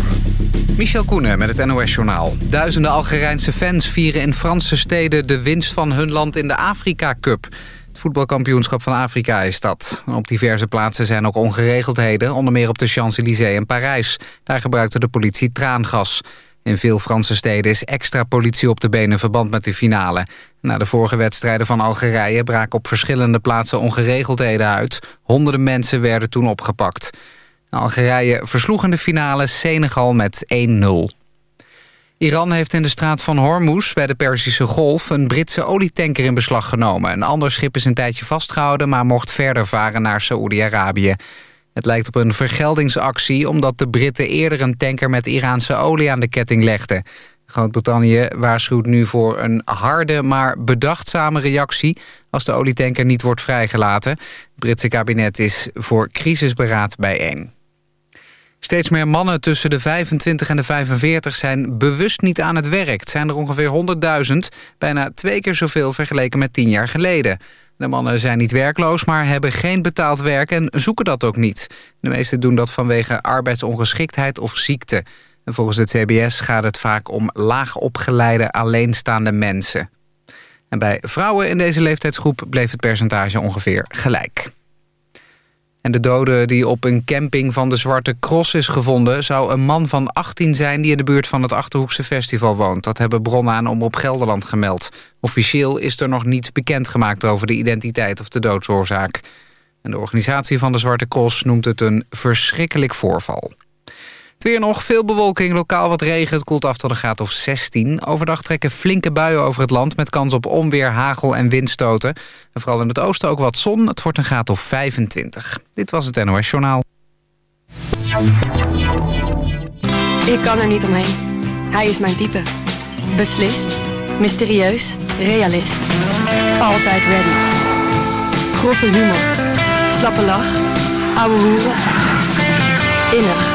Michel Koenen met het NOS-journaal. Duizenden Algerijnse fans vieren in Franse steden de winst van hun land in de Afrika Cup. Het voetbalkampioenschap van Afrika is dat. Op diverse plaatsen zijn ook ongeregeldheden, onder meer op de Champs-Élysées en Parijs. Daar gebruikte de politie traangas. In veel Franse steden is extra politie op de benen in verband met de finale. Na de vorige wedstrijden van Algerije braken op verschillende plaatsen ongeregeldheden uit. Honderden mensen werden toen opgepakt. Algerije versloeg in de finale Senegal met 1-0. Iran heeft in de straat van Hormuz bij de Perzische Golf... een Britse olietanker in beslag genomen. Een ander schip is een tijdje vastgehouden... maar mocht verder varen naar Saoedi-Arabië. Het lijkt op een vergeldingsactie... omdat de Britten eerder een tanker met Iraanse olie aan de ketting legden. Groot-Brittannië waarschuwt nu voor een harde, maar bedachtzame reactie... als de olietanker niet wordt vrijgelaten. Het Britse kabinet is voor crisisberaad bijeen. Steeds meer mannen tussen de 25 en de 45 zijn bewust niet aan het werk. Het zijn er ongeveer 100.000, bijna twee keer zoveel vergeleken met tien jaar geleden. De mannen zijn niet werkloos, maar hebben geen betaald werk en zoeken dat ook niet. De meesten doen dat vanwege arbeidsongeschiktheid of ziekte. En volgens het CBS gaat het vaak om laag opgeleide alleenstaande mensen. En bij vrouwen in deze leeftijdsgroep bleef het percentage ongeveer gelijk. En de dode die op een camping van de Zwarte Cross is gevonden... zou een man van 18 zijn die in de buurt van het Achterhoekse Festival woont. Dat hebben bronnen aan Omroep Gelderland gemeld. Officieel is er nog niets bekendgemaakt over de identiteit of de doodsoorzaak. En de organisatie van de Zwarte Cross noemt het een verschrikkelijk voorval. Het weer nog, veel bewolking, lokaal wat regen. Het koelt af tot een graad of 16. Overdag trekken flinke buien over het land... met kans op onweer, hagel en windstoten. En vooral in het oosten ook wat zon. Het wordt een graad of 25. Dit was het NOS Journaal. Ik kan er niet omheen. Hij is mijn type. Beslist, mysterieus, realist. Altijd ready. Grove humor. Slappe lach. Ouwe hoeren. Innig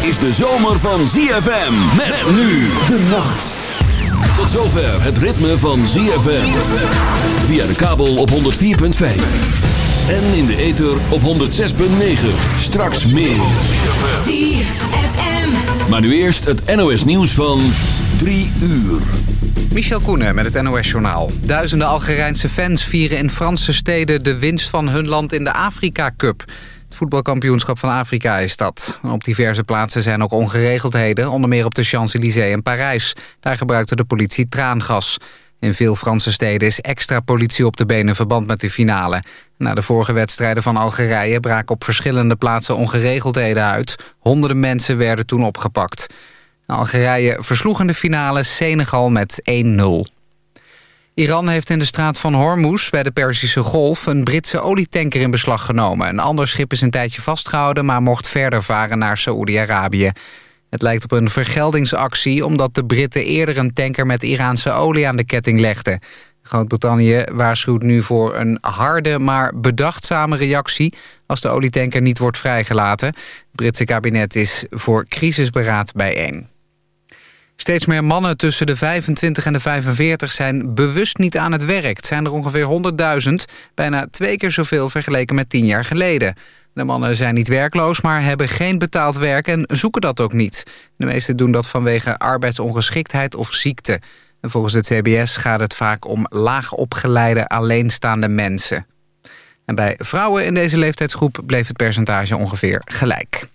is de zomer van ZFM. Met, nu de nacht. Tot zover het ritme van ZFM. Via de kabel op 104.5. En in de ether op 106.9. Straks meer. ZFM. Maar nu eerst het NOS nieuws van 3 uur. Michel Koenen met het NOS-journaal. Duizenden Algerijnse fans vieren in Franse steden de winst van hun land in de Afrika Cup voetbalkampioenschap van Afrika is dat. Op diverse plaatsen zijn ook ongeregeldheden, onder meer op de Champs-Élysées en Parijs. Daar gebruikte de politie traangas. In veel Franse steden is extra politie op de benen in verband met de finale. Na de vorige wedstrijden van Algerije braken op verschillende plaatsen ongeregeldheden uit. Honderden mensen werden toen opgepakt. Algerije versloeg in de finale Senegal met 1-0. Iran heeft in de straat van Hormuz bij de Perzische Golf... een Britse olietanker in beslag genomen. Een ander schip is een tijdje vastgehouden... maar mocht verder varen naar Saoedi-Arabië. Het lijkt op een vergeldingsactie... omdat de Britten eerder een tanker met Iraanse olie aan de ketting legden. Groot-Brittannië waarschuwt nu voor een harde, maar bedachtzame reactie... als de olietanker niet wordt vrijgelaten. Het Britse kabinet is voor crisisberaad bijeen. Steeds meer mannen tussen de 25 en de 45 zijn bewust niet aan het werk. Het zijn er ongeveer 100.000, bijna twee keer zoveel vergeleken met tien jaar geleden. De mannen zijn niet werkloos, maar hebben geen betaald werk en zoeken dat ook niet. De meesten doen dat vanwege arbeidsongeschiktheid of ziekte. En volgens het CBS gaat het vaak om laag opgeleide alleenstaande mensen. En bij vrouwen in deze leeftijdsgroep bleef het percentage ongeveer gelijk.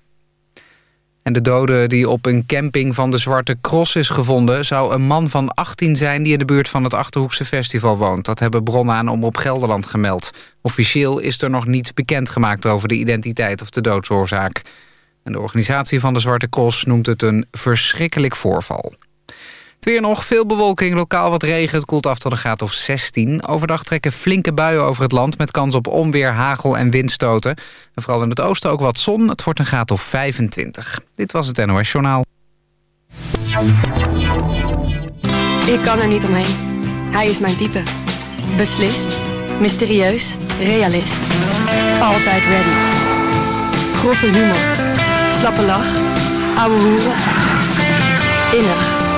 En de dode die op een camping van de Zwarte Cross is gevonden... zou een man van 18 zijn die in de buurt van het Achterhoekse Festival woont. Dat hebben bronnen aan Omroep Gelderland gemeld. Officieel is er nog niets bekendgemaakt over de identiteit of de doodsoorzaak. En de organisatie van de Zwarte Cross noemt het een verschrikkelijk voorval. Het weer nog, veel bewolking, lokaal wat regen. Het koelt af tot een graad of 16. Overdag trekken flinke buien over het land... met kans op onweer, hagel en windstoten. En vooral in het oosten ook wat zon. Het wordt een graad of 25. Dit was het NOS Journaal. Ik kan er niet omheen. Hij is mijn type. Beslist, mysterieus, realist. Altijd ready. Grove humor. Slappe lach. Ouwe hoeren. Innig,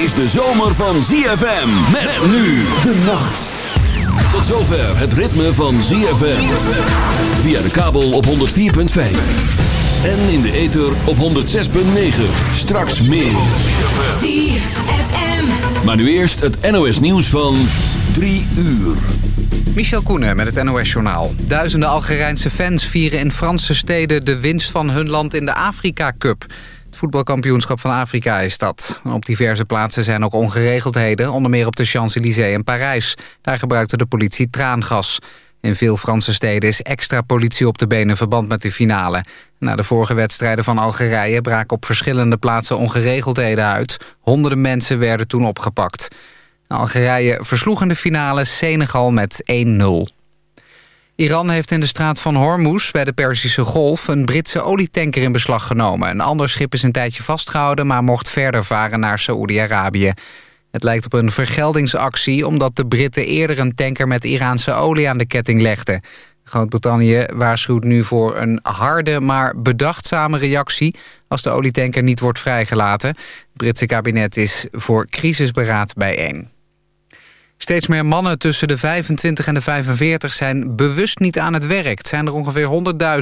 Is de zomer van ZFM. Met nu de nacht. Tot zover het ritme van ZFM. Via de kabel op 104.5. En in de ether op 106.9. Straks meer. Maar nu eerst het NOS nieuws van 3 uur. Michel Koenen met het NOS-journaal. Duizenden Algerijnse fans vieren in Franse steden de winst van hun land in de Afrika Cup. Voetbalkampioenschap van Afrika is dat. Op diverse plaatsen zijn ook ongeregeldheden, onder meer op de Champs-Élysées en Parijs. Daar gebruikte de politie traangas. In veel Franse steden is extra politie op de benen in verband met de finale. Na de vorige wedstrijden van Algerije braken op verschillende plaatsen ongeregeldheden uit. Honderden mensen werden toen opgepakt. Algerije versloeg in de finale Senegal met 1-0. Iran heeft in de straat van Hormuz bij de Perzische Golf... een Britse olietanker in beslag genomen. Een ander schip is een tijdje vastgehouden... maar mocht verder varen naar Saoedi-Arabië. Het lijkt op een vergeldingsactie... omdat de Britten eerder een tanker met Iraanse olie aan de ketting legden. Groot-Brittannië waarschuwt nu voor een harde, maar bedachtzame reactie... als de olietanker niet wordt vrijgelaten. Het Britse kabinet is voor crisisberaad bijeen. Steeds meer mannen tussen de 25 en de 45 zijn bewust niet aan het werk. Het zijn er ongeveer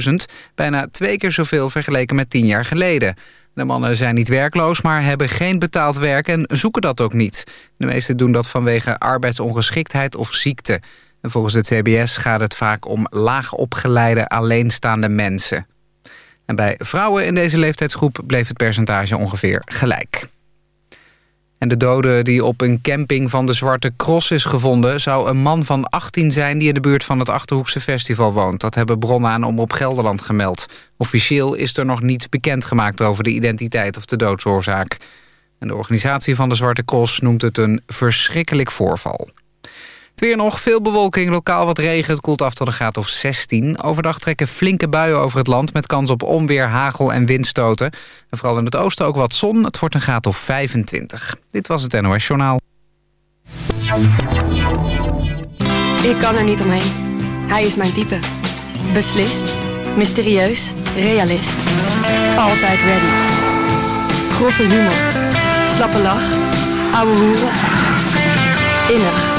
100.000, bijna twee keer zoveel vergeleken met tien jaar geleden. De mannen zijn niet werkloos, maar hebben geen betaald werk en zoeken dat ook niet. De meesten doen dat vanwege arbeidsongeschiktheid of ziekte. En volgens het CBS gaat het vaak om laag opgeleide alleenstaande mensen. En bij vrouwen in deze leeftijdsgroep bleef het percentage ongeveer gelijk. En de dode die op een camping van de Zwarte Cross is gevonden... zou een man van 18 zijn die in de buurt van het Achterhoekse Festival woont. Dat hebben bronnen aan Omroep Gelderland gemeld. Officieel is er nog niets bekendgemaakt over de identiteit of de doodsoorzaak. En de organisatie van de Zwarte Cross noemt het een verschrikkelijk voorval. Weer nog, veel bewolking, lokaal wat regen. Het koelt af tot een graad of 16. Overdag trekken flinke buien over het land... met kans op onweer, hagel en windstoten. En vooral in het oosten ook wat zon. Het wordt een graad of 25. Dit was het NOS Journaal. Ik kan er niet omheen. Hij is mijn type. Beslist, mysterieus, realist. Altijd ready. Grove humor. Slappe lach. Ouwe hoeren. Innig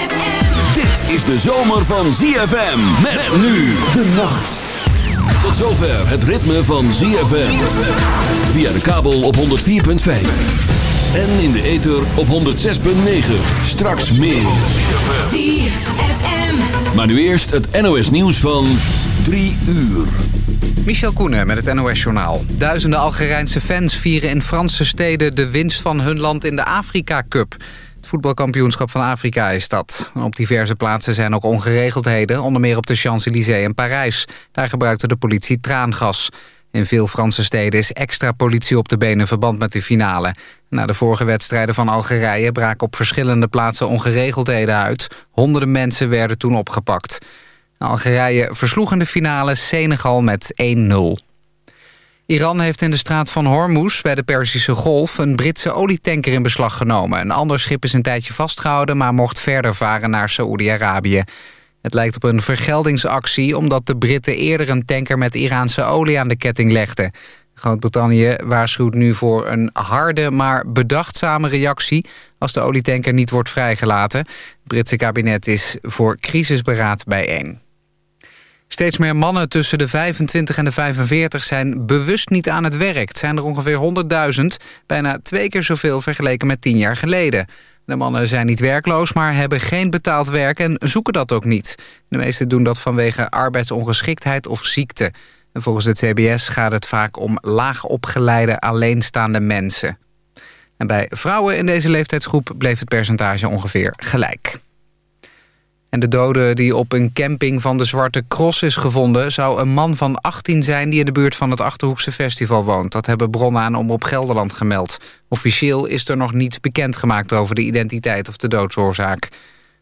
is de zomer van ZFM. Met, nu de nacht. Tot zover het ritme van ZFM. Via de kabel op 104.5. En in de ether op 106.9. Straks meer. ZFM. Maar nu eerst het NOS nieuws van 3 uur. Michel Koenen met het NOS-journaal. Duizenden Algerijnse fans vieren in Franse steden de winst van hun land in de Afrika Cup voetbalkampioenschap van Afrika is dat. Op diverse plaatsen zijn ook ongeregeldheden, onder meer op de Champs-Élysées en Parijs. Daar gebruikte de politie traangas. In veel Franse steden is extra politie op de benen in verband met de finale. Na de vorige wedstrijden van Algerije braken op verschillende plaatsen ongeregeldheden uit. Honderden mensen werden toen opgepakt. Algerije versloeg in de finale Senegal met 1-0. Iran heeft in de straat van Hormuz bij de Perzische Golf... een Britse olietanker in beslag genomen. Een ander schip is een tijdje vastgehouden... maar mocht verder varen naar Saoedi-Arabië. Het lijkt op een vergeldingsactie... omdat de Britten eerder een tanker met Iraanse olie aan de ketting legden. Groot-Brittannië waarschuwt nu voor een harde, maar bedachtzame reactie... als de olietanker niet wordt vrijgelaten. Het Britse kabinet is voor crisisberaad bijeen. Steeds meer mannen tussen de 25 en de 45 zijn bewust niet aan het werk. Het zijn er ongeveer 100.000, bijna twee keer zoveel vergeleken met tien jaar geleden. De mannen zijn niet werkloos, maar hebben geen betaald werk en zoeken dat ook niet. De meesten doen dat vanwege arbeidsongeschiktheid of ziekte. En volgens het CBS gaat het vaak om laagopgeleide alleenstaande mensen. En bij vrouwen in deze leeftijdsgroep bleef het percentage ongeveer gelijk. En de dode die op een camping van de Zwarte Cross is gevonden... zou een man van 18 zijn die in de buurt van het Achterhoekse Festival woont. Dat hebben bronnen aan Om op Gelderland gemeld. Officieel is er nog niets bekendgemaakt over de identiteit of de doodsoorzaak.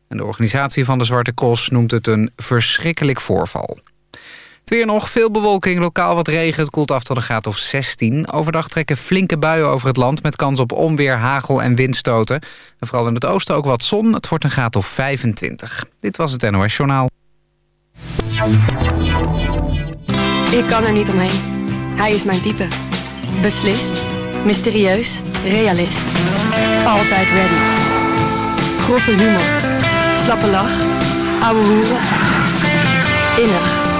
En de organisatie van de Zwarte Cross noemt het een verschrikkelijk voorval weer nog, veel bewolking, lokaal wat regen. Het koelt af tot een graad of 16. Overdag trekken flinke buien over het land... met kans op onweer, hagel en windstoten. En vooral in het oosten ook wat zon. Het wordt een graad of 25. Dit was het NOS Journaal. Ik kan er niet omheen. Hij is mijn type. Beslist, mysterieus, realist. Altijd ready. Grove humor. Slappe lach. Ouwe hoeren. Innig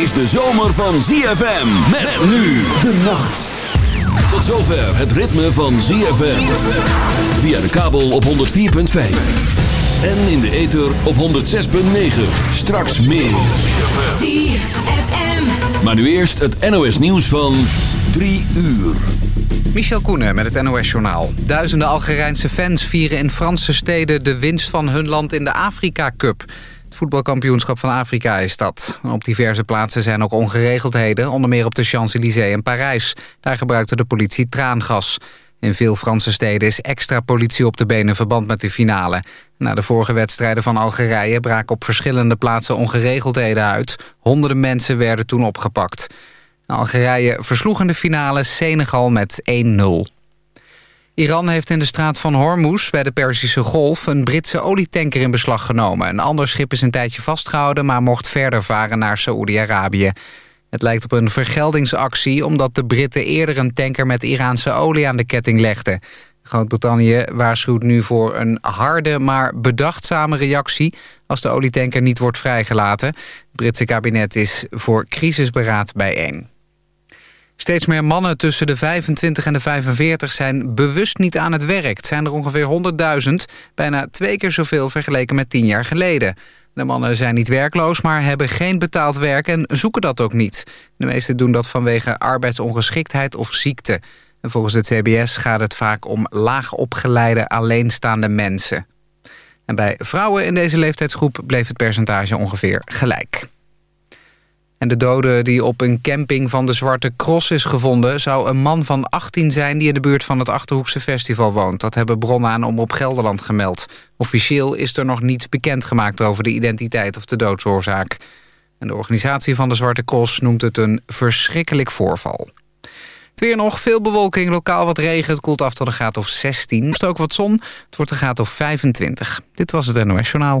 is de zomer van ZFM. Met, nu de nacht. Tot zover het ritme van ZFM. Via de kabel op 104.5. En in de ether op 106.9. Straks meer. ZFM. Maar nu eerst het NOS nieuws van 3 uur. Michel Koenen met het NOS-journaal. Duizenden Algerijnse fans vieren in Franse steden de winst van hun land in de Afrika Cup voetbalkampioenschap van Afrika is dat. Op diverse plaatsen zijn ook ongeregeldheden, onder meer op de Champs-Élysées en Parijs. Daar gebruikte de politie traangas. In veel Franse steden is extra politie op de benen in verband met de finale. Na de vorige wedstrijden van Algerije braken op verschillende plaatsen ongeregeldheden uit. Honderden mensen werden toen opgepakt. Algerije versloeg in de finale Senegal met 1-0. Iran heeft in de straat van Hormuz bij de Perzische Golf... een Britse olietanker in beslag genomen. Een ander schip is een tijdje vastgehouden... maar mocht verder varen naar Saoedi-Arabië. Het lijkt op een vergeldingsactie... omdat de Britten eerder een tanker met Iraanse olie aan de ketting legden. Groot-Brittannië waarschuwt nu voor een harde, maar bedachtzame reactie... als de olietanker niet wordt vrijgelaten. Het Britse kabinet is voor crisisberaad bijeen. Steeds meer mannen tussen de 25 en de 45 zijn bewust niet aan het werk. Het zijn er ongeveer 100.000, bijna twee keer zoveel vergeleken met tien jaar geleden. De mannen zijn niet werkloos, maar hebben geen betaald werk en zoeken dat ook niet. De meesten doen dat vanwege arbeidsongeschiktheid of ziekte. En volgens het CBS gaat het vaak om laagopgeleide alleenstaande mensen. En bij vrouwen in deze leeftijdsgroep bleef het percentage ongeveer gelijk. En de dode die op een camping van de Zwarte Cross is gevonden... zou een man van 18 zijn die in de buurt van het Achterhoekse Festival woont. Dat hebben bronnen aan Om op Gelderland gemeld. Officieel is er nog niets bekendgemaakt over de identiteit of de doodsoorzaak. En de organisatie van de Zwarte Cross noemt het een verschrikkelijk voorval. Het weer nog, veel bewolking, lokaal wat regen. Het koelt af tot een graad of 16. Er is ook wat zon, het wordt een graad of 25. Dit was het NOS Journaal.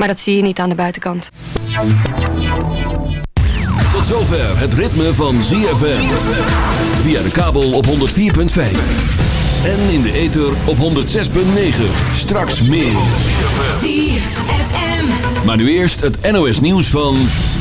Maar dat zie je niet aan de buitenkant. Tot zover het ritme van ZFM. Via de kabel op 104.5. En in de ether op 106.9. Straks meer. ZFM. Maar nu eerst het NOS nieuws van...